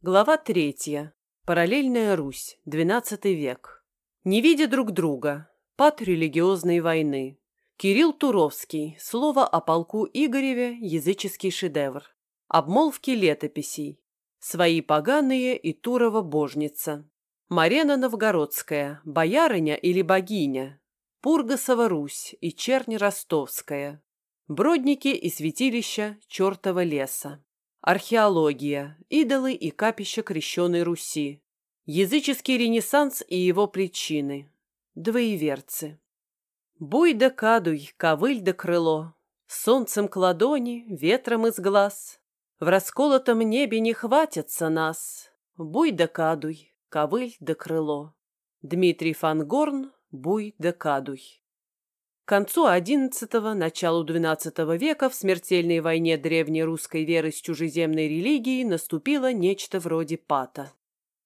Глава третья. Параллельная Русь. XII век. Не видя друг друга. Пад религиозной войны. Кирилл Туровский. Слово о полку Игореве. Языческий шедевр. Обмолвки летописей. Свои поганые и Турова божница. Марена Новгородская. Боярыня или богиня. Пургасова Русь и Чернь Ростовская. Бродники и святилища Чертова леса. Археология, идолы и капища крещеной Руси. Языческий ренессанс и его причины. Двоеверцы. Буй да кадуй, ковыль да крыло, Солнцем к ладони, ветром из глаз. В расколотом небе не хватятся нас. Буй да кадуй, ковыль да крыло. Дмитрий Фангорн, буй да кадуй. К концу XI – началу XII века в смертельной войне древней русской веры с чужеземной религией наступило нечто вроде пата.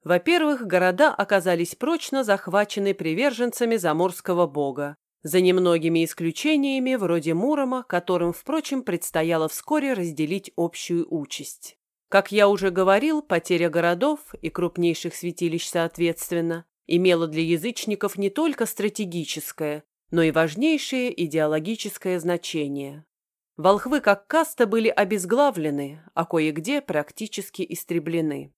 Во-первых, города оказались прочно захвачены приверженцами заморского бога, за немногими исключениями, вроде Мурома, которым, впрочем, предстояло вскоре разделить общую участь. Как я уже говорил, потеря городов и крупнейших святилищ соответственно имела для язычников не только стратегическое, но и важнейшее идеологическое значение. Волхвы как каста были обезглавлены, а кое-где практически истреблены.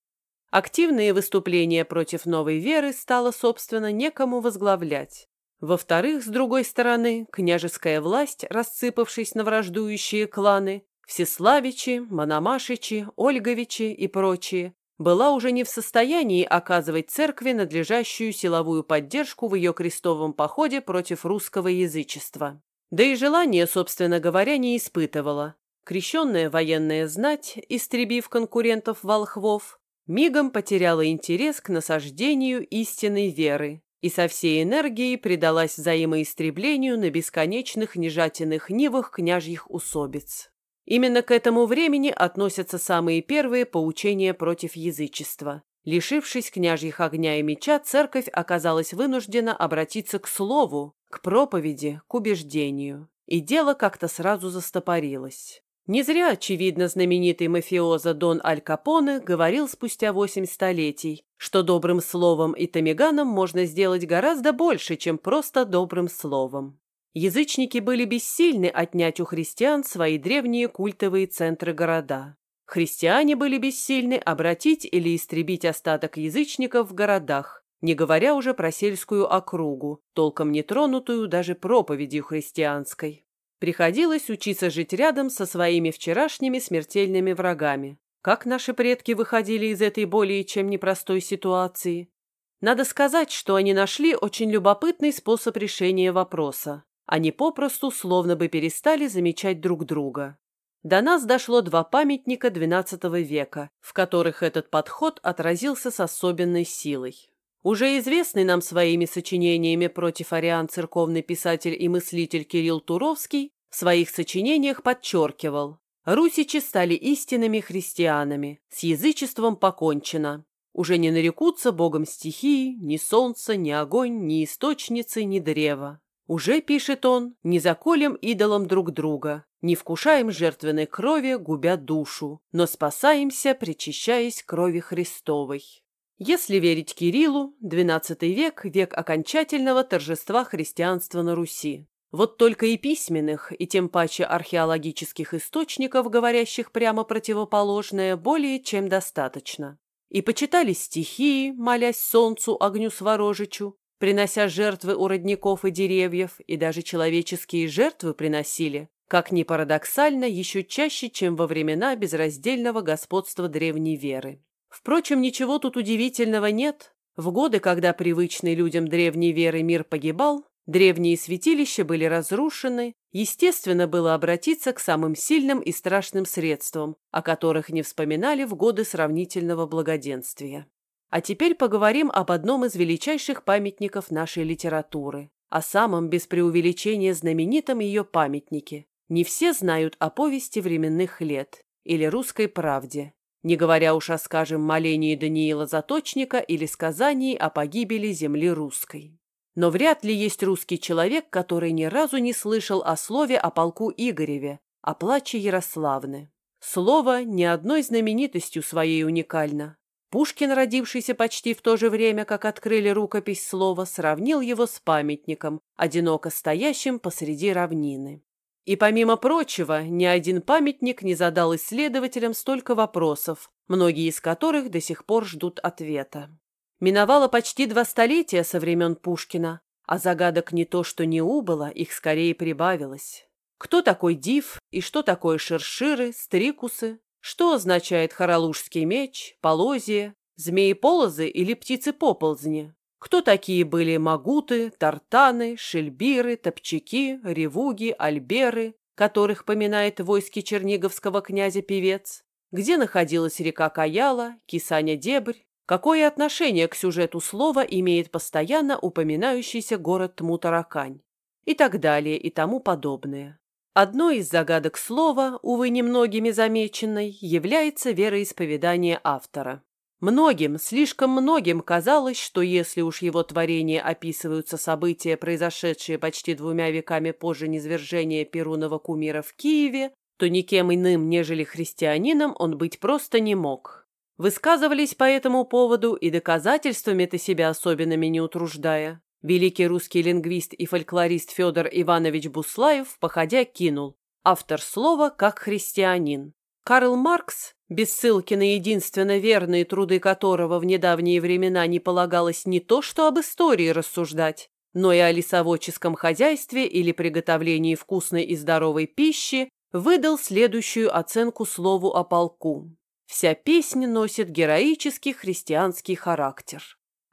Активные выступления против новой веры стало, собственно, некому возглавлять. Во-вторых, с другой стороны, княжеская власть, рассыпавшись на враждующие кланы, Всеславичи, Мономашичи, Ольговичи и прочие, была уже не в состоянии оказывать церкви надлежащую силовую поддержку в ее крестовом походе против русского язычества. Да и желания, собственно говоря, не испытывала. Крещенная военная знать, истребив конкурентов волхвов, мигом потеряла интерес к насаждению истинной веры и со всей энергией предалась взаимоистреблению на бесконечных нежатиных нивах княжьих усобиц. Именно к этому времени относятся самые первые поучения против язычества. Лишившись княжьих огня и меча, церковь оказалась вынуждена обратиться к слову, к проповеди, к убеждению. И дело как-то сразу застопорилось. Не зря, очевидно, знаменитый мафиоза Дон Аль Капоне говорил спустя восемь столетий, что добрым словом и томиганом можно сделать гораздо больше, чем просто добрым словом. Язычники были бессильны отнять у христиан свои древние культовые центры-города. Христиане были бессильны обратить или истребить остаток язычников в городах, не говоря уже про сельскую округу, толком не тронутую даже проповедью христианской. Приходилось учиться жить рядом со своими вчерашними смертельными врагами. Как наши предки выходили из этой более чем непростой ситуации? Надо сказать, что они нашли очень любопытный способ решения вопроса. Они попросту словно бы перестали замечать друг друга. До нас дошло два памятника XII века, в которых этот подход отразился с особенной силой. Уже известный нам своими сочинениями против ариан церковный писатель и мыслитель Кирилл Туровский в своих сочинениях подчеркивал «Русичи стали истинными христианами, с язычеством покончено. Уже не нарекутся богом стихии, ни солнца, ни огонь, ни источницы, ни древа. Уже, пишет он, не заколем идолом друг друга, не вкушаем жертвенной крови, губя душу, но спасаемся, причащаясь крови Христовой. Если верить Кириллу, XII век – век окончательного торжества христианства на Руси. Вот только и письменных, и тем паче археологических источников, говорящих прямо противоположное, более чем достаточно. И почитали стихии, молясь солнцу, огню сворожичу, принося жертвы у родников и деревьев, и даже человеческие жертвы приносили, как ни парадоксально, еще чаще, чем во времена безраздельного господства древней веры. Впрочем, ничего тут удивительного нет. В годы, когда привычный людям древней веры мир погибал, древние святилища были разрушены, естественно было обратиться к самым сильным и страшным средствам, о которых не вспоминали в годы сравнительного благоденствия. А теперь поговорим об одном из величайших памятников нашей литературы, о самом без преувеличения знаменитом ее памятнике. Не все знают о повести временных лет или русской правде, не говоря уж о, скажем, молении Даниила Заточника или сказании о погибели земли русской. Но вряд ли есть русский человек, который ни разу не слышал о слове о полку Игореве, о плаче Ярославны. Слово ни одной знаменитостью своей уникально. Пушкин, родившийся почти в то же время, как открыли рукопись слова, сравнил его с памятником, одиноко стоящим посреди равнины. И помимо прочего, ни один памятник не задал исследователям столько вопросов, многие из которых до сих пор ждут ответа. Миновало почти два столетия со времен Пушкина, а загадок не то что не убыло, их скорее прибавилось. Кто такой див и что такое шерширы, стрикусы? Что означает хоролужский меч, полозье, змеи-полозы или птицы-поползни? Кто такие были магуты, тартаны, шельбиры, топчаки, ревуги, альберы, которых поминает войски черниговского князя-певец? Где находилась река Каяла, Кисаня-Дебрь? Какое отношение к сюжету слова имеет постоянно упоминающийся город Тмутаракань? И так далее и тому подобное. Одной из загадок слова, увы, немногими замеченной, является вероисповедание автора. Многим, слишком многим казалось, что если уж его творение описываются события, произошедшие почти двумя веками позже низвержения Перунова кумира в Киеве, то никем иным, нежели христианином, он быть просто не мог. Высказывались по этому поводу и доказательствами-то себя особенными не утруждая. Великий русский лингвист и фольклорист Федор Иванович Буслаев, походя, кинул «Автор слова как христианин». Карл Маркс, без ссылки на единственно верные труды которого в недавние времена не полагалось не то что об истории рассуждать, но и о лесоводческом хозяйстве или приготовлении вкусной и здоровой пищи, выдал следующую оценку слову о полку. Вся песня носит героический христианский характер.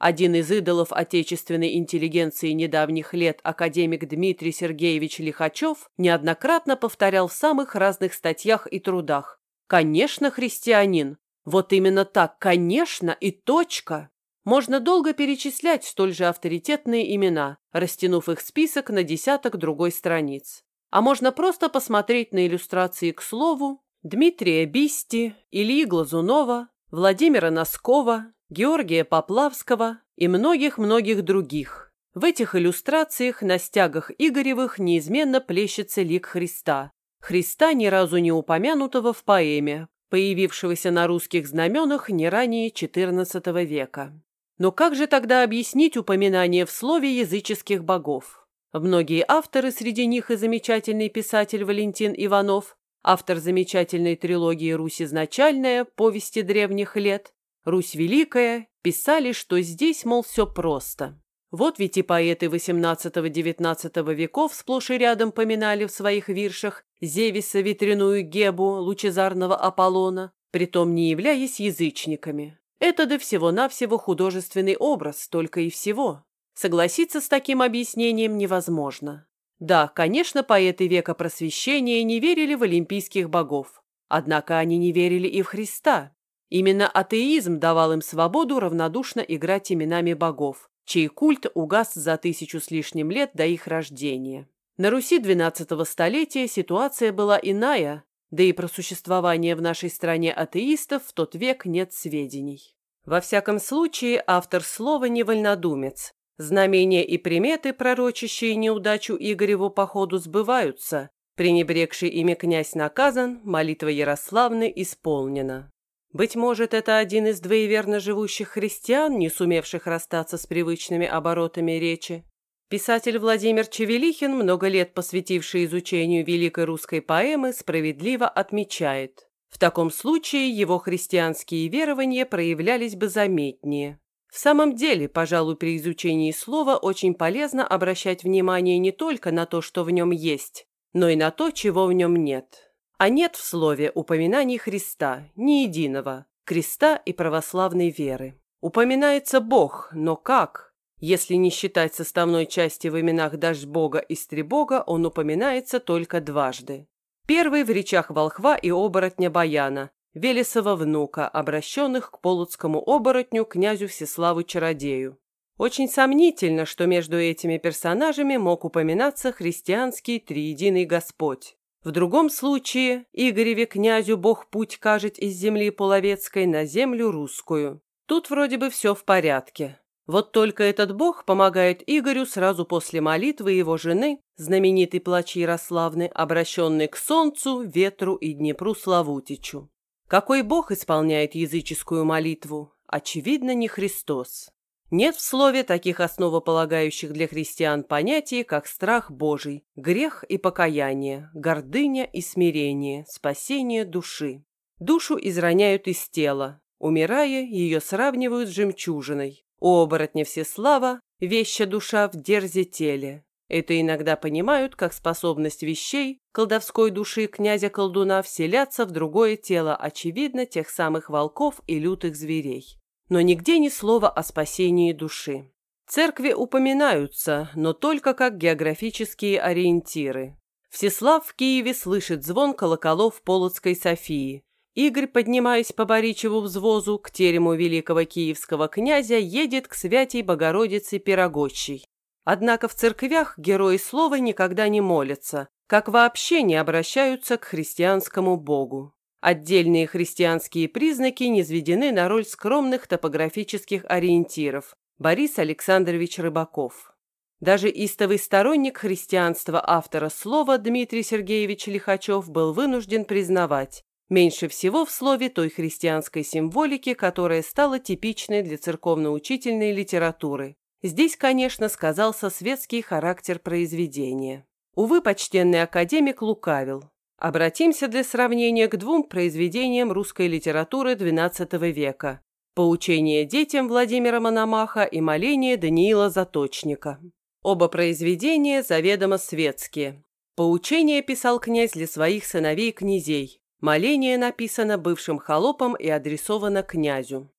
Один из идолов отечественной интеллигенции недавних лет, академик Дмитрий Сергеевич Лихачев, неоднократно повторял в самых разных статьях и трудах. Конечно, христианин. Вот именно так, конечно и точка. Можно долго перечислять столь же авторитетные имена, растянув их список на десяток другой страниц. А можно просто посмотреть на иллюстрации к слову Дмитрия Бисти, Ильи Глазунова, Владимира Носкова, Георгия Поплавского и многих-многих других. В этих иллюстрациях на стягах Игоревых неизменно плещется лик Христа. Христа, ни разу не упомянутого в поэме, появившегося на русских знаменах не ранее XIV века. Но как же тогда объяснить упоминание в слове языческих богов? Многие авторы, среди них и замечательный писатель Валентин Иванов, автор замечательной трилогии «Русь изначальная. Повести древних лет», Русь Великая писали, что здесь, мол, все просто. Вот ведь и поэты XVIII-XIX веков сплошь и рядом поминали в своих виршах Зевиса ветряную Гебу, лучезарного Аполлона, притом не являясь язычниками. Это до всего-навсего художественный образ, только и всего. Согласиться с таким объяснением невозможно. Да, конечно, поэты века просвещения не верили в олимпийских богов. Однако они не верили и в Христа. Именно атеизм давал им свободу равнодушно играть именами богов, чей культ угас за тысячу с лишним лет до их рождения. На Руси XII столетия ситуация была иная, да и про существование в нашей стране атеистов в тот век нет сведений. Во всяком случае, автор слова не вольнодумец. Знамения и приметы, пророчащие неудачу Игореву походу, сбываются. Пренебрегший ими князь наказан, молитва Ярославны исполнена. Быть может, это один из двоеверно живущих христиан, не сумевших расстаться с привычными оборотами речи. Писатель Владимир Чевелихин, много лет посвятивший изучению великой русской поэмы, справедливо отмечает. В таком случае его христианские верования проявлялись бы заметнее. В самом деле, пожалуй, при изучении слова очень полезно обращать внимание не только на то, что в нем есть, но и на то, чего в нем нет. А нет в слове упоминаний Христа, ни единого, креста и православной веры. Упоминается Бог, но как? Если не считать составной части в именах Дашбога и Стребога, он упоминается только дважды. Первый в речах волхва и оборотня Баяна, Велесова внука, обращенных к полоцкому оборотню князю Всеславу Чародею. Очень сомнительно, что между этими персонажами мог упоминаться христианский триединый Господь. В другом случае Игореве князю Бог путь кажет из земли половецкой на землю русскую. Тут вроде бы все в порядке. Вот только этот Бог помогает Игорю сразу после молитвы его жены, знаменитой плач Ярославны, обращенной к солнцу, ветру и Днепру Славутичу. Какой Бог исполняет языческую молитву? очевидно, не Христос. Нет в слове таких основополагающих для христиан понятий, как страх Божий, грех и покаяние, гордыня и смирение, спасение души. Душу изроняют из тела, умирая, ее сравнивают с жемчужиной. У оборотня всеслава, веща душа в дерзе теле. Это иногда понимают как способность вещей, колдовской души князя-колдуна вселяться в другое тело, очевидно, тех самых волков и лютых зверей но нигде ни слова о спасении души. Церкви упоминаются, но только как географические ориентиры. Всеслав в Киеве слышит звон колоколов Полоцкой Софии. Игорь, поднимаясь по Боричеву взвозу к терему великого киевского князя, едет к святей Богородице Пирогощей. Однако в церквях герои слова никогда не молятся, как вообще не обращаются к христианскому богу. Отдельные христианские признаки низведены на роль скромных топографических ориентиров. Борис Александрович Рыбаков. Даже истовый сторонник христианства автора слова Дмитрий Сергеевич Лихачев был вынужден признавать, меньше всего в слове той христианской символики, которая стала типичной для церковно-учительной литературы. Здесь, конечно, сказался светский характер произведения. Увы, почтенный академик лукавил. Обратимся для сравнения к двум произведениям русской литературы XII века «Поучение детям» Владимира Мономаха и «Моление» Даниила Заточника. Оба произведения заведомо светские. «Поучение» писал князь для своих сыновей-князей. «Моление» написано бывшим холопом и адресовано князю.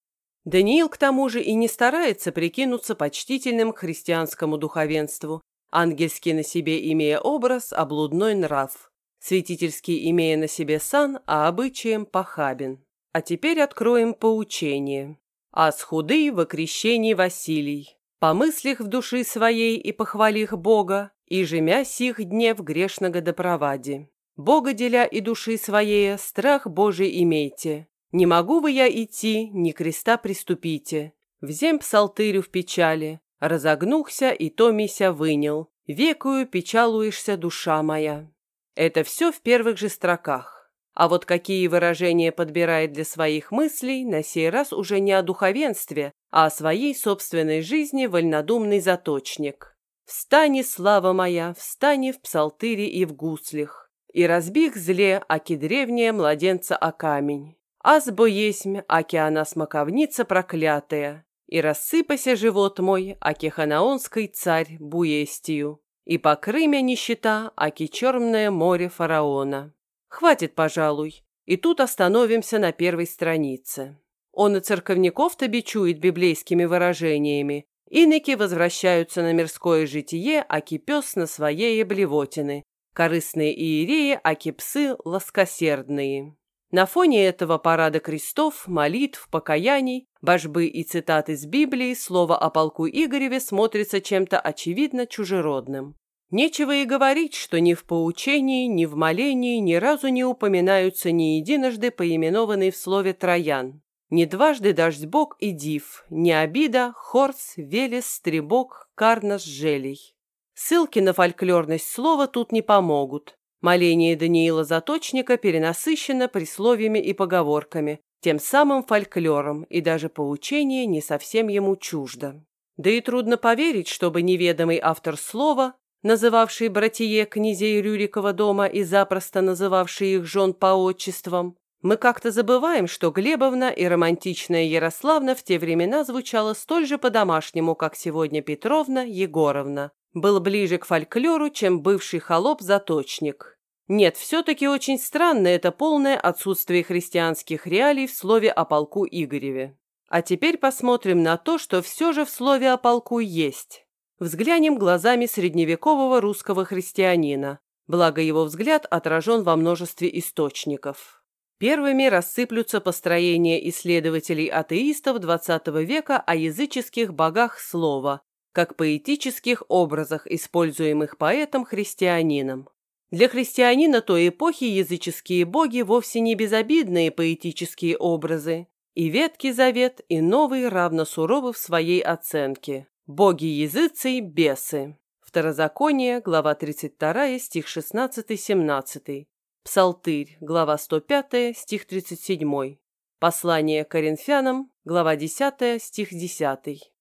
Даниил, к тому же, и не старается прикинуться почтительным христианскому духовенству, ангельски на себе имея образ, облудной нрав святительский имея на себе сан, а обычаем похабен. А теперь откроем поучение. «Аз худый во крещении Василий, помыслих в души своей и похвалих Бога, и жемя сих днев грешного допровади. Бога деля и души своей, страх Божий имейте. Не могу вы я идти, ни креста приступите. Взем псалтырю в печали, разогнухся и то мися вынял. Векую печалуешься, душа моя. Это все в первых же строках. А вот какие выражения подбирает для своих мыслей, на сей раз уже не о духовенстве, а о своей собственной жизни вольнодумный заточник. «Встани, слава моя, встани в псалтыре и в гуслях, и разбих зле, аки древняя младенца о камень. Азбо есмь, аки она смоковница проклятая, и рассыпася живот мой, аки ханаонский царь буестию. И покры мя нищета, аки черное море фараона. Хватит, пожалуй. И тут остановимся на первой странице. Он и церковников-то бичует библейскими выражениями. Иноки возвращаются на мирское житие, аки пес на своей блевотины. Корыстные иереи, аки псы ласкосердные. На фоне этого парада крестов, молитв, покаяний, божбы и цитат из Библии слово о полку Игореве смотрится чем-то очевидно чужеродным. Нечего и говорить, что ни в поучении, ни в молении ни разу не упоминаются ни единожды поименованный в слове Троян. Ни дважды дождь бог и див, ни обида, хорс, велес, стребок, карнас, желей. Ссылки на фольклорность слова тут не помогут. Моление Даниила Заточника перенасыщено присловиями и поговорками, тем самым фольклором, и даже поучение не совсем ему чуждо. Да и трудно поверить, чтобы неведомый автор слова, называвший братье князей Рюрикова дома и запросто называвший их жен по отчествам, мы как-то забываем, что Глебовна и романтичная Ярославна в те времена звучала столь же по-домашнему, как сегодня Петровна Егоровна, был ближе к фольклору, чем бывший холоп-заточник. Нет, все-таки очень странно это полное отсутствие христианских реалий в слове о полку Игореве. А теперь посмотрим на то, что все же в слове о полку есть. Взглянем глазами средневекового русского христианина, благо его взгляд отражен во множестве источников. Первыми рассыплются построения исследователей-атеистов XX века о языческих богах слова, как поэтических образах, используемых поэтом-христианином. Для христианина той эпохи языческие боги вовсе не безобидные поэтические образы. И Ветхий Завет, и Новый равно суровы в своей оценке. Боги языцей – бесы. Второзаконие, глава 32, стих 16-17. Псалтырь, глава 105, стих 37. Послание Коринфянам, глава 10, стих 10.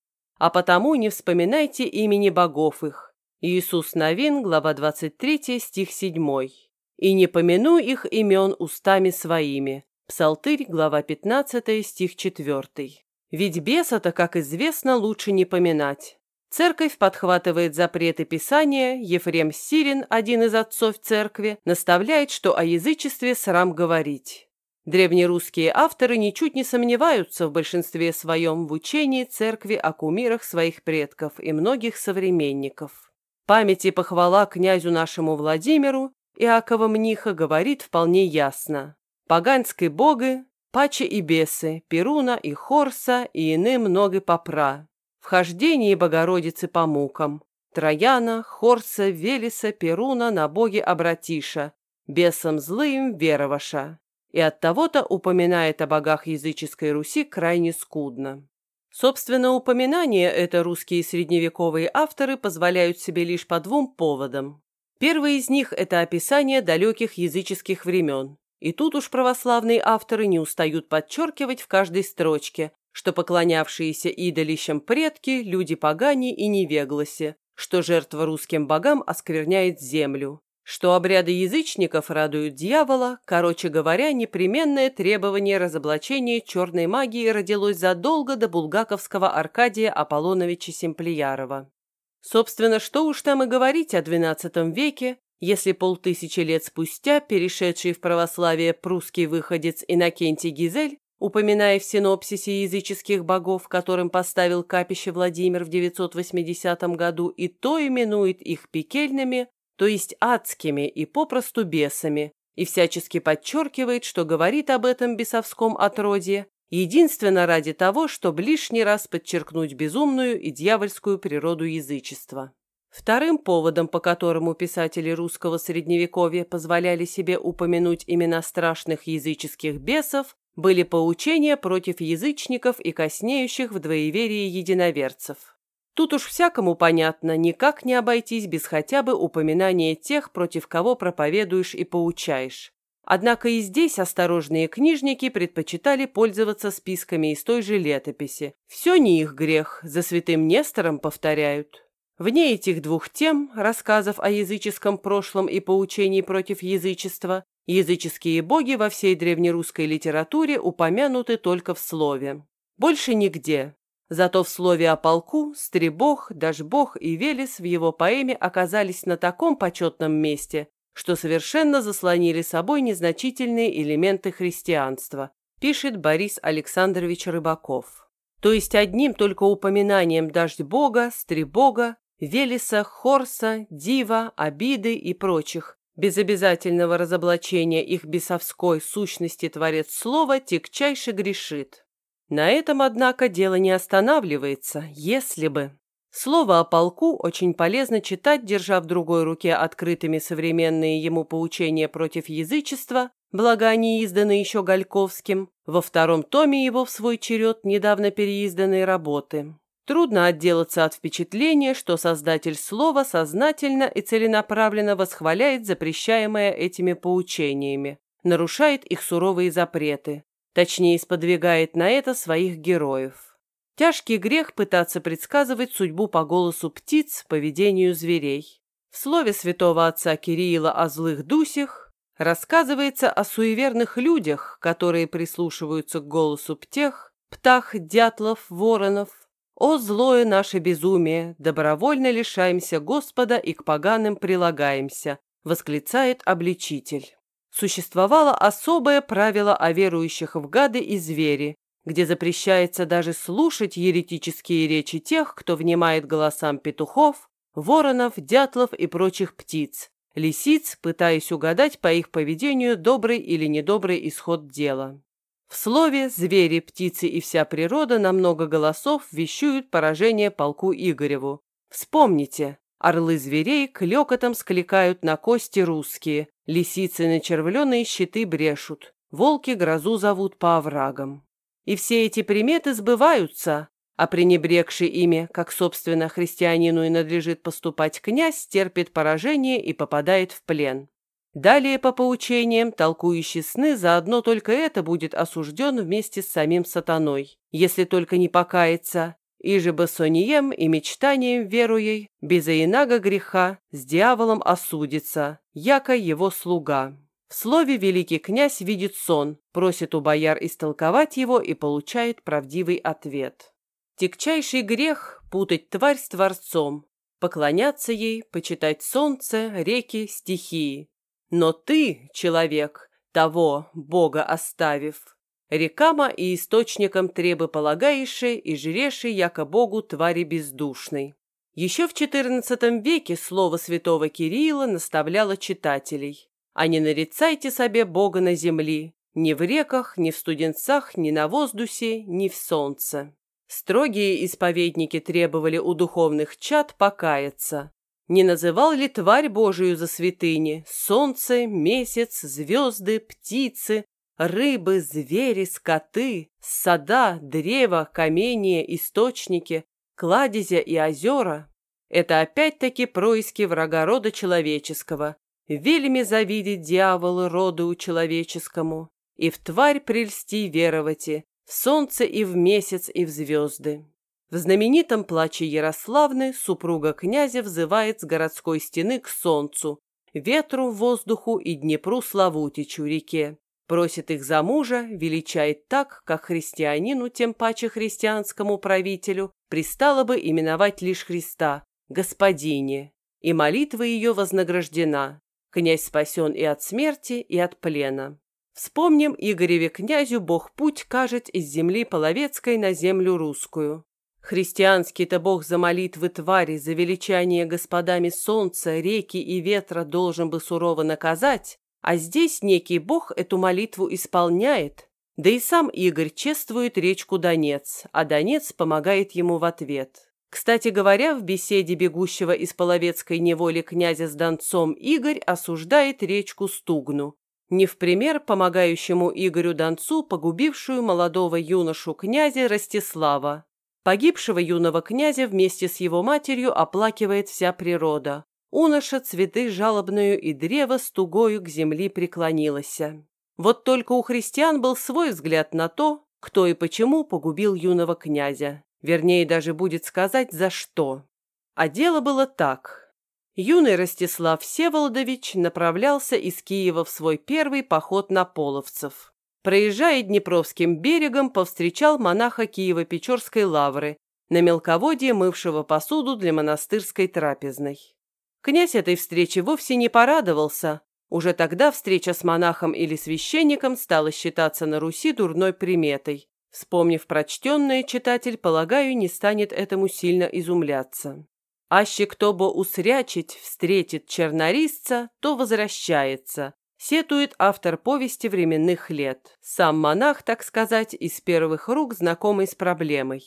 «А потому не вспоминайте имени богов их». Иисус Новин, глава 23, стих 7. «И не помяну их имен устами своими». Псалтырь, глава 15, стих 4. Ведь беса-то, как известно, лучше не поминать. Церковь подхватывает запреты Писания, Ефрем Сирин, один из отцов церкви, наставляет, что о язычестве срам говорить. Древнерусские авторы ничуть не сомневаются в большинстве своем в учении церкви о кумирах своих предков и многих современников. Память и похвала князю нашему Владимиру Иакова Мниха говорит вполне ясно. Поганской боги, паче и бесы, Перуна и Хорса и иные много попра, Вхождение Богородицы по мукам. Трояна, Хорса, Велеса, Перуна на боге обратиша, бесом злым вероваша. И от того-то упоминает о богах языческой Руси крайне скудно. Собственно, упоминания это русские средневековые авторы позволяют себе лишь по двум поводам. Первый из них – это описание далеких языческих времен. И тут уж православные авторы не устают подчеркивать в каждой строчке, что поклонявшиеся идолищам предки – люди погани и невегласи, что жертва русским богам оскверняет землю, что обряды язычников радуют дьявола, короче говоря, непременное требование разоблачения черной магии родилось задолго до булгаковского Аркадия Аполлоновича Семплиярова. Собственно, что уж там и говорить о XII веке, если полтысячи лет спустя перешедший в православие прусский выходец Иннокентий Гизель упоминая в синопсисе языческих богов, которым поставил капище Владимир в 980 году, и то именует их пекельными, то есть адскими и попросту бесами, и всячески подчеркивает, что говорит об этом бесовском отродье, единственно ради того, чтобы лишний раз подчеркнуть безумную и дьявольскую природу язычества. Вторым поводом, по которому писатели русского средневековья позволяли себе упомянуть имена страшных языческих бесов, были поучения против язычников и коснеющих в двоеверии единоверцев. Тут уж всякому понятно, никак не обойтись без хотя бы упоминания тех, против кого проповедуешь и поучаешь. Однако и здесь осторожные книжники предпочитали пользоваться списками из той же летописи. Все не их грех, за святым Нестором повторяют. Вне этих двух тем, рассказов о языческом прошлом и поучений против язычества, Языческие боги во всей древнерусской литературе упомянуты только в слове. Больше нигде. Зато в слове о полку Стребог, Дашбог и Велес в его поэме оказались на таком почетном месте, что совершенно заслонили собой незначительные элементы христианства, пишет Борис Александрович Рыбаков. То есть одним только упоминанием Дождь-бога, Стребога, Велеса, Хорса, Дива, Обиды и прочих без обязательного разоблачения их бесовской сущности Творец Слова тягчайше грешит. На этом, однако, дело не останавливается, если бы. Слово о полку очень полезно читать, держа в другой руке открытыми современные ему поучения против язычества, благо они изданы еще Гальковским, во втором томе его в свой черед недавно переизданной работы. Трудно отделаться от впечатления, что создатель слова сознательно и целенаправленно восхваляет запрещаемое этими поучениями, нарушает их суровые запреты, точнее сподвигает на это своих героев. Тяжкий грех пытаться предсказывать судьбу по голосу птиц, поведению зверей. В слове святого отца Кирилла о злых дусях рассказывается о суеверных людях, которые прислушиваются к голосу птех, птах, дятлов, воронов, «О, злое наше безумие! Добровольно лишаемся Господа и к поганым прилагаемся», восклицает обличитель. Существовало особое правило о верующих в гады и звери, где запрещается даже слушать еретические речи тех, кто внимает голосам петухов, воронов, дятлов и прочих птиц, лисиц, пытаясь угадать по их поведению добрый или недобрый исход дела. В слове «звери, птицы и вся природа» на много голосов вещуют поражение полку Игореву. Вспомните, орлы зверей клёкотом скликают на кости русские, лисицы на червленые щиты брешут, волки грозу зовут по оврагам. И все эти приметы сбываются, а пренебрегший ими, как, собственно, христианину и надлежит поступать князь, терпит поражение и попадает в плен. Далее, по поучениям, толкующий сны, заодно только это будет осужден вместе с самим сатаной, если только не покается, и же басонием и мечтанием веруей, без инага греха, с дьяволом осудится, яко его слуга. В слове великий князь видит сон, просит у бояр истолковать его и получает правдивый ответ. Тягчайший грех – путать тварь с творцом, поклоняться ей, почитать солнце, реки, стихии. Но ты, человек, того Бога оставив, рекама и источником требы полагаеши и жреши, яко Богу твари бездушной. Еще в XIV веке слово святого Кирилла наставляло читателей. А не нарицайте себе Бога на земли, ни в реках, ни в студенцах, ни на воздухе, ни в солнце. Строгие исповедники требовали у духовных чад покаяться. Не называл ли тварь Божию за святыни солнце, месяц, звезды, птицы, рыбы, звери, скоты, сада, древа, каменья, источники, кладезя и озера? Это опять-таки происки врага рода человеческого, Вельми завидеть дьяволу роду человеческому, и в тварь прельсти веровати, в солнце и в месяц и в звезды. В знаменитом плаче Ярославны супруга князя взывает с городской стены к солнцу, ветру, воздуху и Днепру Славутичу реке. Просит их за мужа, величает так, как христианину, тем паче христианскому правителю, пристало бы именовать лишь Христа, Господине, и молитва ее вознаграждена. Князь спасен и от смерти, и от плена. Вспомним Игореве князю Бог путь кажет из земли половецкой на землю русскую. Христианский-то Бог за молитвы твари, за величание господами солнца, реки и ветра должен бы сурово наказать, а здесь некий Бог эту молитву исполняет, да и сам Игорь чествует речку Донец, а Донец помогает ему в ответ. Кстати говоря, в беседе бегущего из половецкой неволи князя с Донцом Игорь осуждает речку Стугну, не в пример помогающему Игорю Донцу, погубившую молодого юношу князя Ростислава. Погибшего юного князя вместе с его матерью оплакивает вся природа. Уноша цветы жалобную и древо с тугою к земли преклонилось. Вот только у христиан был свой взгляд на то, кто и почему погубил юного князя. Вернее, даже будет сказать, за что. А дело было так. Юный Ростислав Всеволодович направлялся из Киева в свой первый поход на половцев. Проезжая Днепровским берегом, повстречал монаха Киево-Печорской лавры, на мелководье мывшего посуду для монастырской трапезной. Князь этой встречи вовсе не порадовался. Уже тогда встреча с монахом или священником стала считаться на Руси дурной приметой. Вспомнив прочтенное, читатель, полагаю, не станет этому сильно изумляться. Аще кто бы усрячить встретит чернорисца, то возвращается, сетует автор повести временных лет. Сам монах, так сказать, из первых рук знакомый с проблемой.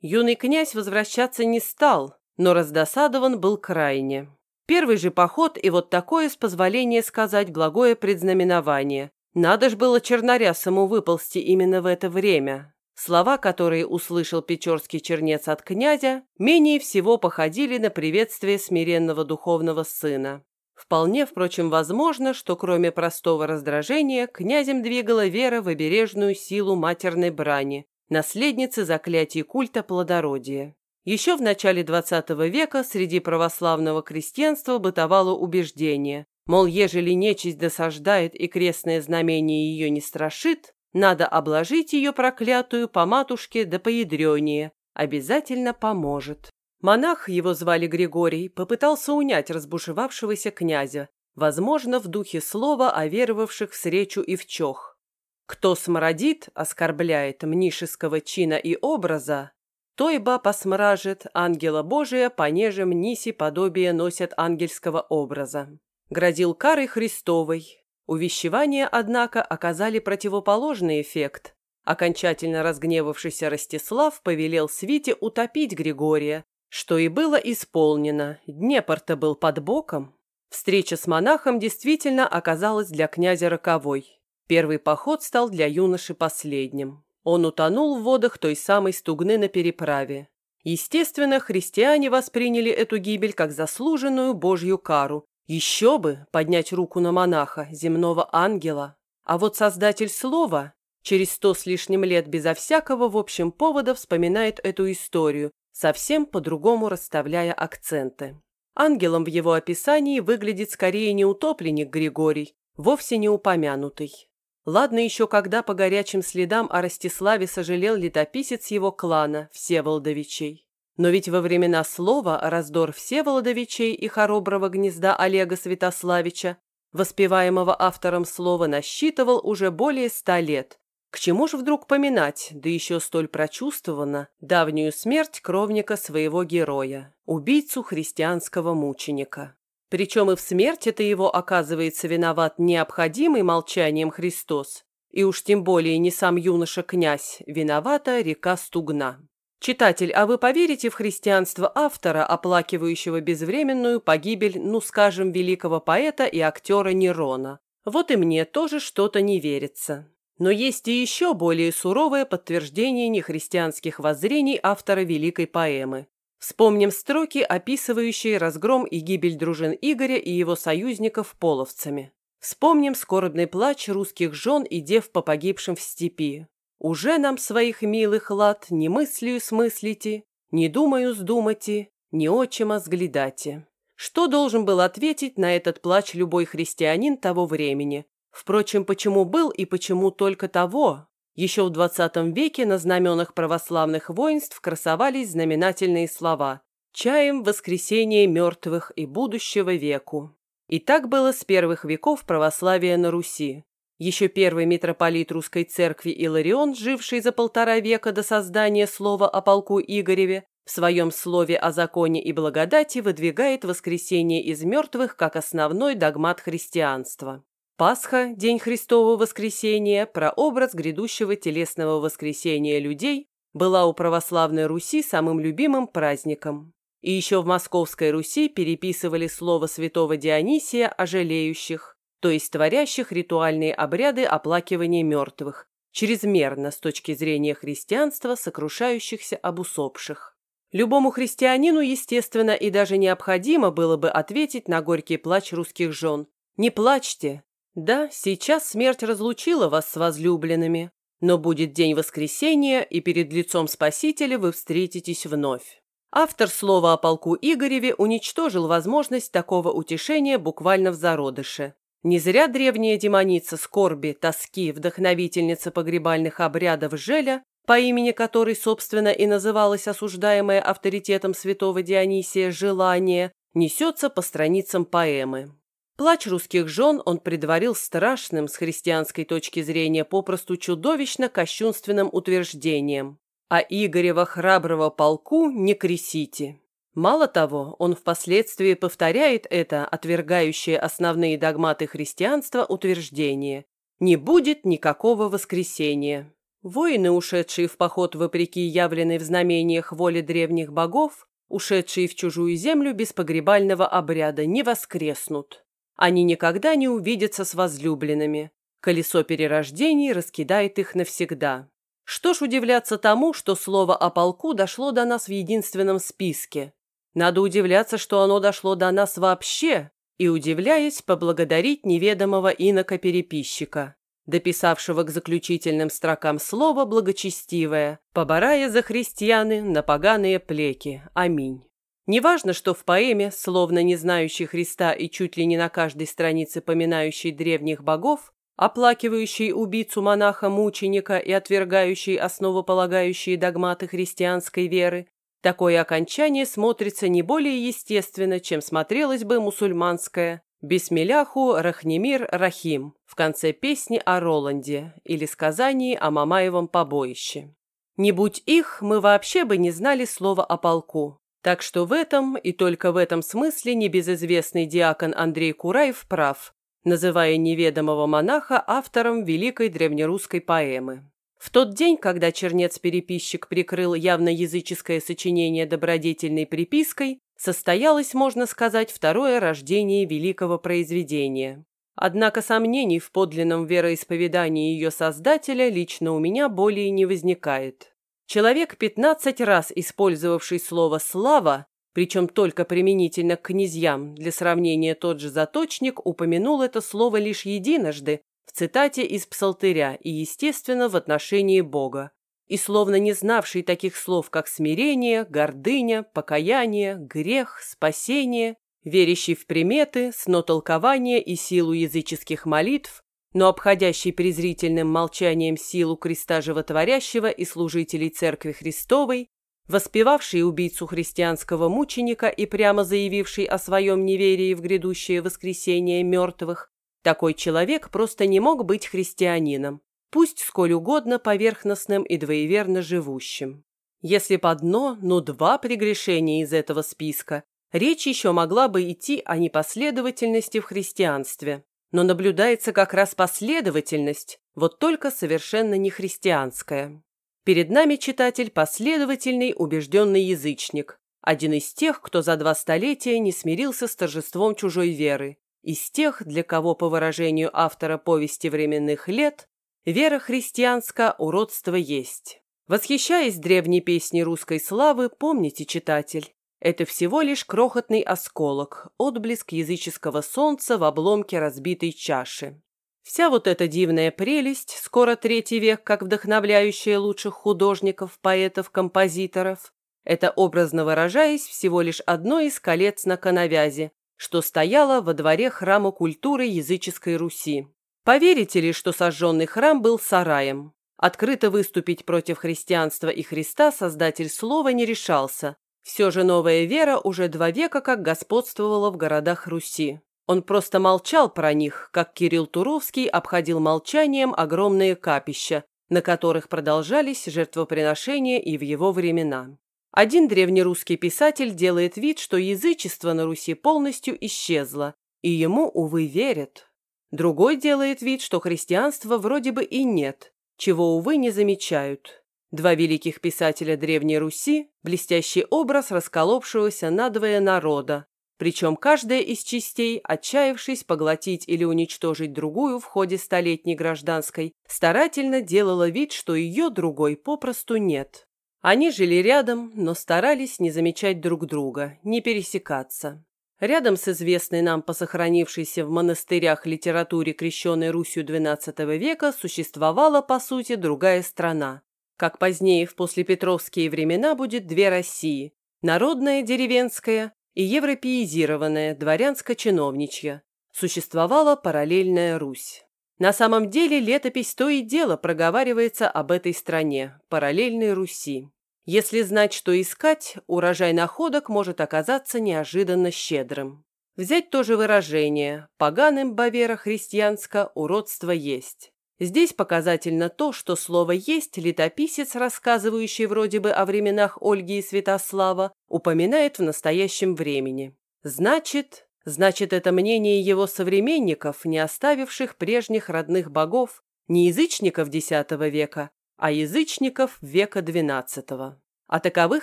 Юный князь возвращаться не стал, но раздосадован был крайне. Первый же поход и вот такое, с позволения сказать, благое предзнаменование. Надо ж было чернаря саму выползти именно в это время. Слова, которые услышал печорский чернец от князя, менее всего походили на приветствие смиренного духовного сына. Вполне, впрочем, возможно, что кроме простого раздражения, князем двигала вера в обережную силу матерной брани, наследницы заклятий культа плодородия. Еще в начале XX века среди православного крестьянства бытовало убеждение, Мол, ежели нечисть досаждает и крестное знамение ее не страшит, надо обложить ее проклятую по матушке да поядренее, обязательно поможет. Монах, его звали Григорий, попытался унять разбушевавшегося князя, возможно, в духе слова о веровавших в сречу и в чох. Кто смородит, оскорбляет мнишеского чина и образа, той ба посмражет ангела Божия, понеже мниси подобие носят ангельского образа грозил карой Христовой. Увещевания, однако, оказали противоположный эффект. Окончательно разгневавшийся Ростислав повелел свите утопить Григория, что и было исполнено. Днепр-то был под боком. Встреча с монахом действительно оказалась для князя роковой. Первый поход стал для юноши последним. Он утонул в водах той самой стугны на переправе. Естественно, христиане восприняли эту гибель как заслуженную божью кару Еще бы поднять руку на монаха, земного ангела. А вот создатель слова через сто с лишним лет безо всякого, в общем, повода вспоминает эту историю, совсем по-другому расставляя акценты. Ангелом в его описании выглядит скорее не утопленник Григорий, вовсе не упомянутый. Ладно еще, когда по горячим следам о Ростиславе сожалел летописец его клана, Всеволодовичей. Но ведь во времена слова раздор Всеволодовичей и хороброго гнезда Олега Святославича, воспеваемого автором слова, насчитывал уже более ста лет. К чему же вдруг поминать, да еще столь прочувствованно, давнюю смерть кровника своего героя, убийцу христианского мученика? Причем и в смерти это его, оказывается, виноват необходимый молчанием Христос, и уж тем более не сам юноша-князь, виновата река Стугна. Читатель, а вы поверите в христианство автора, оплакивающего безвременную погибель, ну, скажем, великого поэта и актера Нерона? Вот и мне тоже что-то не верится. Но есть и еще более суровое подтверждение нехристианских воззрений автора великой поэмы. Вспомним строки, описывающие разгром и гибель дружин Игоря и его союзников половцами. Вспомним скорбный плач русских жен и дев по погибшим в степи. Уже нам своих милых лад не мыслью смыслите, не думаю сдумати, не отчима сглядате. Что должен был ответить на этот плач любой христианин того времени? Впрочем, почему был и почему только того? Еще в XX веке на знаменах православных воинств красовались знаменательные слова «Чаем воскресение мертвых и будущего веку». И так было с первых веков православия на Руси. Еще первый митрополит русской церкви Иларион, живший за полтора века до создания слова о полку Игореве, в своем слове о законе и благодати выдвигает воскресение из мертвых как основной догмат христианства. Пасха, День Христового воскресения, прообраз грядущего телесного воскресения людей, была у православной Руси самым любимым праздником. И еще в Московской Руси переписывали слово святого Дионисия о жалеющих, то есть творящих ритуальные обряды оплакивания мертвых, чрезмерно с точки зрения христианства, сокрушающихся об усопших. Любому христианину, естественно, и даже необходимо было бы ответить на горький плач русских жен. «Не плачьте. Да, сейчас смерть разлучила вас с возлюбленными, но будет день воскресения, и перед лицом Спасителя вы встретитесь вновь». Автор слова о полку Игореве уничтожил возможность такого утешения буквально в зародыше. Не зря древняя демоница скорби, тоски, вдохновительница погребальных обрядов Желя, по имени которой, собственно, и называлась осуждаемая авторитетом святого Дионисия «Желание», несется по страницам поэмы. Плач русских жен он предварил страшным с христианской точки зрения попросту чудовищно кощунственным утверждением. А Игорева храброго полку не кресите. Мало того, он впоследствии повторяет это, отвергающее основные догматы христианства, утверждение «Не будет никакого воскресения». Воины, ушедшие в поход вопреки явленной в знамениях воли древних богов, ушедшие в чужую землю без погребального обряда, не воскреснут. Они никогда не увидятся с возлюбленными. Колесо перерождений раскидает их навсегда. Что ж удивляться тому, что слово о полку дошло до нас в единственном списке, надо удивляться, что оно дошло до нас вообще, и, удивляясь, поблагодарить неведомого инока-переписчика, дописавшего к заключительным строкам слово благочестивое, поборая за христианы на поганые плеки. Аминь. Неважно, что в поэме, словно не знающий Христа и чуть ли не на каждой странице поминающий древних богов, оплакивающий убийцу монаха-мученика и отвергающий основополагающие догматы христианской веры, Такое окончание смотрится не более естественно, чем смотрелось бы мусульманское «Бисмиляху Рахнемир Рахим» в конце песни о Роланде или сказании о Мамаевом побоище. Не будь их, мы вообще бы не знали слова о полку. Так что в этом и только в этом смысле небезызвестный диакон Андрей Кураев прав, называя неведомого монаха автором великой древнерусской поэмы. В тот день, когда чернец-переписчик прикрыл явно языческое сочинение добродетельной припиской, состоялось, можно сказать, второе рождение великого произведения. Однако сомнений в подлинном вероисповедании ее создателя лично у меня более не возникает. Человек, пятнадцать раз использовавший слово «слава», причем только применительно к князьям, для сравнения тот же заточник упомянул это слово лишь единожды в цитате из Псалтыря и, естественно, в отношении Бога. И словно не знавший таких слов, как смирение, гордыня, покаяние, грех, спасение, верящий в приметы, снотолкование и силу языческих молитв, но обходящий презрительным молчанием силу креста животворящего и служителей Церкви Христовой, воспевавший убийцу христианского мученика и прямо заявивший о своем неверии в грядущее воскресение мертвых, такой человек просто не мог быть христианином, пусть сколь угодно поверхностным и двоеверно живущим. Если по одно, ну два прегрешения из этого списка, речь еще могла бы идти о непоследовательности в христианстве. Но наблюдается как раз последовательность, вот только совершенно не христианская. Перед нами читатель последовательный, убежденный язычник, один из тех, кто за два столетия не смирился с торжеством чужой веры, из тех, для кого, по выражению автора повести временных лет, вера христианская уродство есть. Восхищаясь древней песней русской славы, помните, читатель, это всего лишь крохотный осколок, отблеск языческого солнца в обломке разбитой чаши. Вся вот эта дивная прелесть, скоро третий век, как вдохновляющая лучших художников, поэтов, композиторов, это, образно выражаясь, всего лишь одно из колец на коновязи, что стояло во дворе храма культуры языческой Руси. Поверите ли, что сожженный храм был сараем? Открыто выступить против христианства и Христа создатель слова не решался. Все же новая вера уже два века как господствовала в городах Руси. Он просто молчал про них, как Кирилл Туровский обходил молчанием огромные капища, на которых продолжались жертвоприношения и в его времена. Один древнерусский писатель делает вид, что язычество на Руси полностью исчезло, и ему, увы, верят. Другой делает вид, что христианства вроде бы и нет, чего, увы, не замечают. Два великих писателя Древней Руси – блестящий образ расколовшегося надвое народа, причем каждая из частей, отчаявшись поглотить или уничтожить другую в ходе столетней гражданской, старательно делала вид, что ее другой попросту нет. Они жили рядом, но старались не замечать друг друга, не пересекаться. Рядом с известной нам по сохранившейся в монастырях литературе крещенной Русью XII века существовала, по сути, другая страна. Как позднее в послепетровские времена будет две России – народная деревенская и европеизированная дворянско-чиновничья. Существовала параллельная Русь. На самом деле летопись то и дело проговаривается об этой стране, параллельной Руси. Если знать, что искать, урожай находок может оказаться неожиданно щедрым. Взять то же выражение «поганым бавера христианско уродство есть». Здесь показательно то, что слово «есть» летописец, рассказывающий вроде бы о временах Ольги и Святослава, упоминает в настоящем времени. Значит, значит это мнение его современников, не оставивших прежних родных богов, не язычников X века, а язычников века XII. А таковых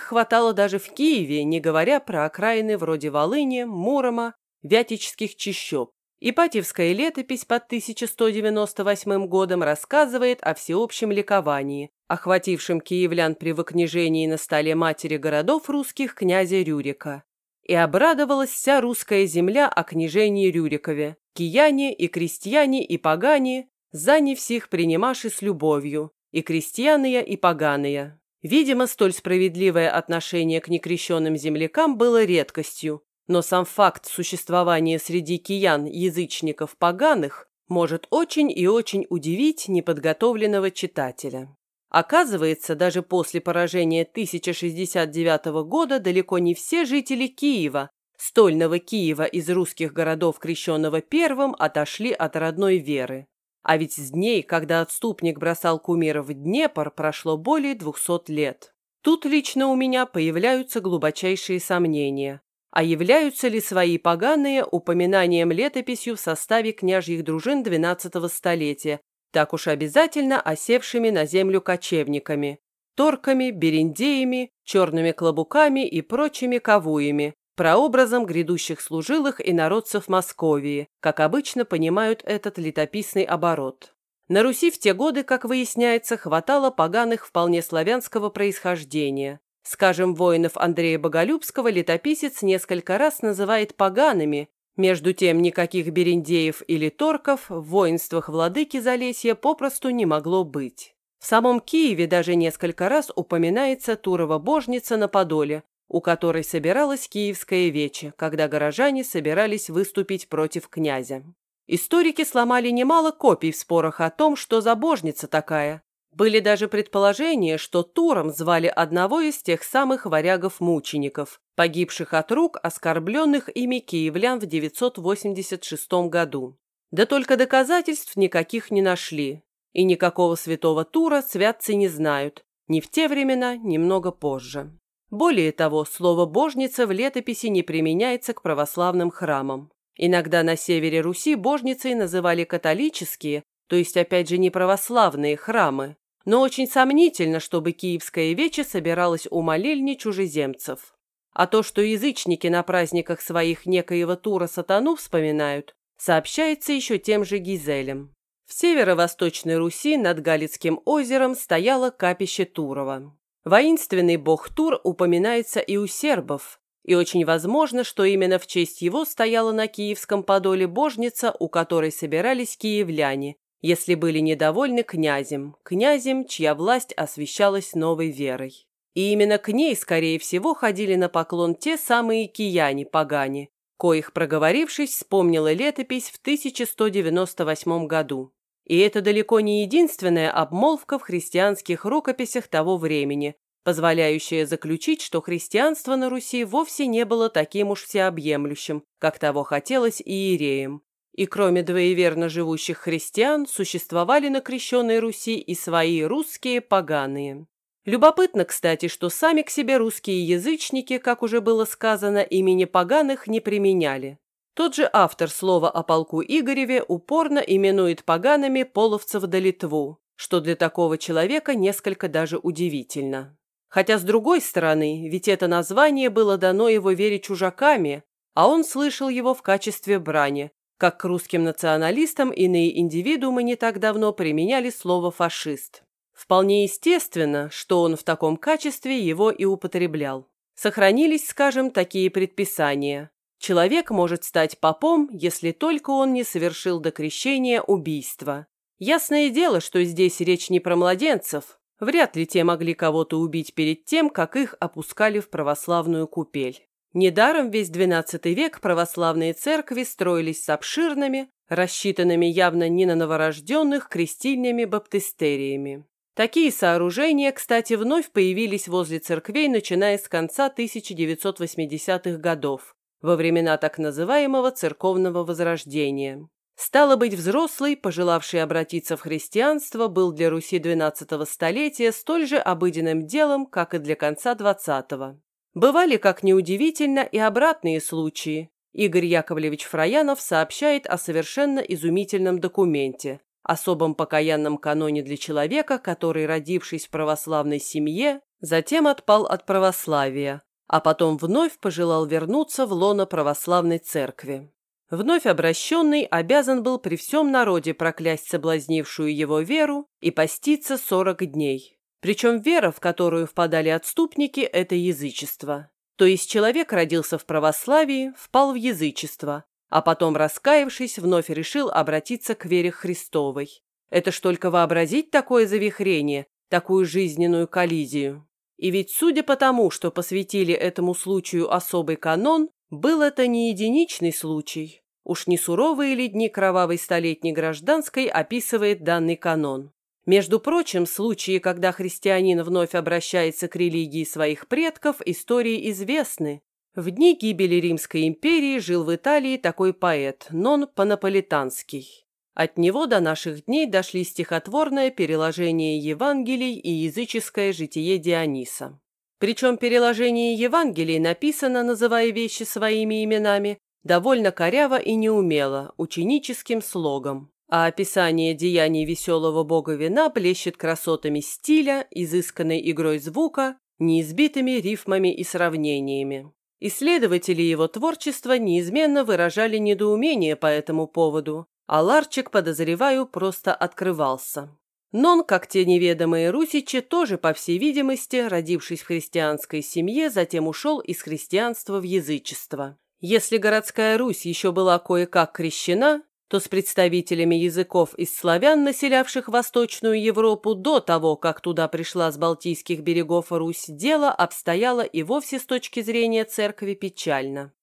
хватало даже в Киеве, не говоря про окраины вроде Волыни, Мурома, Вятических чащоб. Ипатьевская летопись под 1198 годом рассказывает о всеобщем ликовании, охватившем киевлян при выкнижении на столе матери городов русских князя Рюрика. И обрадовалась вся русская земля о княжении Рюрикове. Кияне и крестьяне и погане, за не всех принимаши с любовью, и крестьяные и поганые. Видимо, столь справедливое отношение к некрещенным землякам было редкостью, но сам факт существования среди киян язычников поганых может очень и очень удивить неподготовленного читателя. Оказывается, даже после поражения 1069 года далеко не все жители Киева, стольного Киева из русских городов, крещенного первым, отошли от родной веры. А ведь с дней, когда отступник бросал кумиров в Днепр, прошло более двухсот лет. Тут лично у меня появляются глубочайшие сомнения. А являются ли свои поганые упоминанием летописью в составе княжьих дружин XII столетия, так уж обязательно осевшими на землю кочевниками, торками, берендеями, черными клобуками и прочими кавуями, прообразом грядущих служилых и народцев Московии, как обычно понимают этот летописный оборот. На Руси в те годы, как выясняется, хватало поганых вполне славянского происхождения, Скажем, воинов Андрея Боголюбского летописец несколько раз называет погаными, между тем никаких берендеев или торков в воинствах владыки Залесья попросту не могло быть. В самом Киеве даже несколько раз упоминается Турова божница на Подоле, у которой собиралась Киевская вече, когда горожане собирались выступить против князя. Историки сломали немало копий в спорах о том, что за божница такая. Были даже предположения, что Туром звали одного из тех самых варягов-мучеников, погибших от рук оскорбленных ими киевлян в 986 году. Да только доказательств никаких не нашли, и никакого святого Тура святцы не знают, ни в те времена, ни много позже. Более того, слово «божница» в летописи не применяется к православным храмам. Иногда на севере Руси божницей называли католические, то есть опять же не православные храмы, но очень сомнительно, чтобы Киевская вече собиралась у молельни чужеземцев. А то, что язычники на праздниках своих некоего Тура сатану вспоминают, сообщается еще тем же Гизелем. В северо-восточной Руси над Галицким озером стояло капище Турова. Воинственный бог Тур упоминается и у сербов, и очень возможно, что именно в честь его стояла на Киевском подоле божница, у которой собирались киевляне, если были недовольны князем, князем, чья власть освещалась новой верой. И именно к ней, скорее всего, ходили на поклон те самые кияне-пагане, коих, проговорившись, вспомнила летопись в 1198 году. И это далеко не единственная обмолвка в христианских рукописях того времени, позволяющая заключить, что христианство на Руси вовсе не было таким уж всеобъемлющим, как того хотелось иереям. И кроме двоеверно живущих христиан, существовали на крещенной Руси и свои русские поганые. Любопытно, кстати, что сами к себе русские язычники, как уже было сказано, имени поганых не применяли. Тот же автор слова о полку Игореве упорно именует погаными половцев до Литву, что для такого человека несколько даже удивительно. Хотя, с другой стороны, ведь это название было дано его вере чужаками, а он слышал его в качестве брани, как к русским националистам иные индивидуумы не так давно применяли слово «фашист». Вполне естественно, что он в таком качестве его и употреблял. Сохранились, скажем, такие предписания. Человек может стать попом, если только он не совершил до крещения убийства. Ясное дело, что здесь речь не про младенцев. Вряд ли те могли кого-то убить перед тем, как их опускали в православную купель. Недаром весь XII век православные церкви строились с обширными, рассчитанными явно не на новорожденных крестильными баптистериями. Такие сооружения, кстати, вновь появились возле церквей, начиная с конца 1980-х годов, во времена так называемого церковного возрождения. Стало быть, взрослый, пожелавший обратиться в христианство, был для Руси XII столетия столь же обыденным делом, как и для конца XX. Бывали, как неудивительно, и обратные случаи. Игорь Яковлевич Фраянов сообщает о совершенно изумительном документе, особом покаянном каноне для человека, который, родившись в православной семье, затем отпал от православия, а потом вновь пожелал вернуться в лоно православной церкви. Вновь обращенный обязан был при всем народе проклясть соблазнившую его веру и поститься сорок дней. Причем вера, в которую впадали отступники, это язычество. То есть человек родился в православии, впал в язычество, а потом, раскаявшись, вновь решил обратиться к вере Христовой. Это ж только вообразить такое завихрение, такую жизненную коллизию. И ведь судя по тому, что посвятили этому случаю особый канон, был это не единичный случай. Уж не суровые ли дни кровавой столетней гражданской описывает данный канон. Между прочим, случаи, когда христианин вновь обращается к религии своих предков, истории известны. В дни гибели Римской империи жил в Италии такой поэт Нон Панаполитанский. От него до наших дней дошли стихотворное переложение Евангелий и языческое житие Диониса. Причем переложение Евангелий написано, называя вещи своими именами, довольно коряво и неумело, ученическим слогом. А описание деяний веселого бога вина блещет красотами стиля, изысканной игрой звука, неизбитыми рифмами и сравнениями. Исследователи его творчества неизменно выражали недоумение по этому поводу, а Ларчик, подозреваю, просто открывался. Нон, как те неведомые русичи, тоже, по всей видимости, родившись в христианской семье, затем ушел из христианства в язычество. Если городская Русь еще была кое-как крещена, то с представителями языков из славян, населявших Восточную Европу до того, как туда пришла с Балтийских берегов Русь, дело обстояло и вовсе с точки зрения церкви печально.